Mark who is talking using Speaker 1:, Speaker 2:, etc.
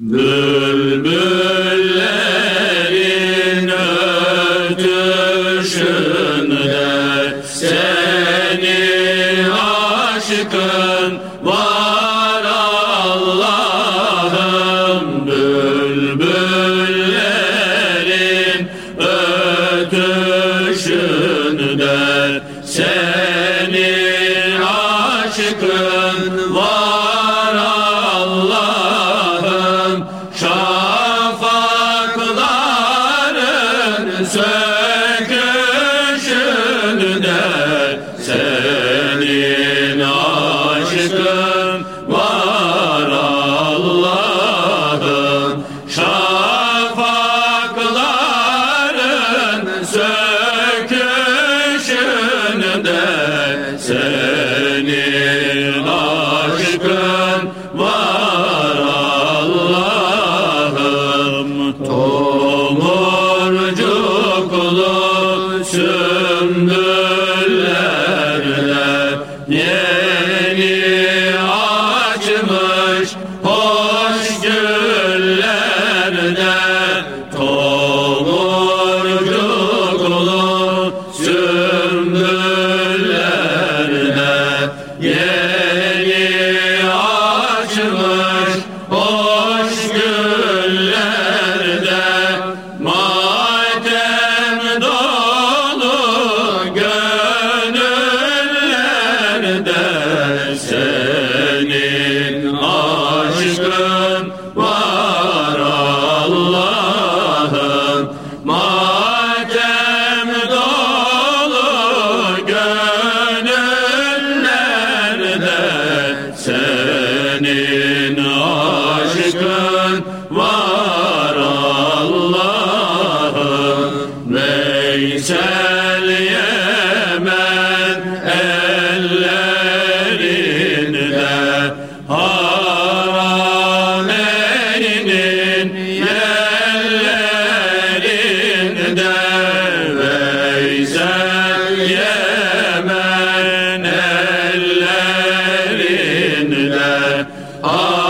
Speaker 1: Bülbüllerin ötüşünde seni aşkın Allah'ım. Bülbüllerin ötüşünde seni aşkın senin aşkın var Allah'ım. Tomurcuklu sümbüllerle senin aşkın var Allah'ım Matem senin aşkın var Allah'ım Veysel Yemen ellerinde. Ah.